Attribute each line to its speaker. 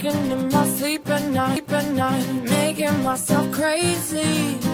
Speaker 1: talking in my sleep at night, at night, making myself crazy.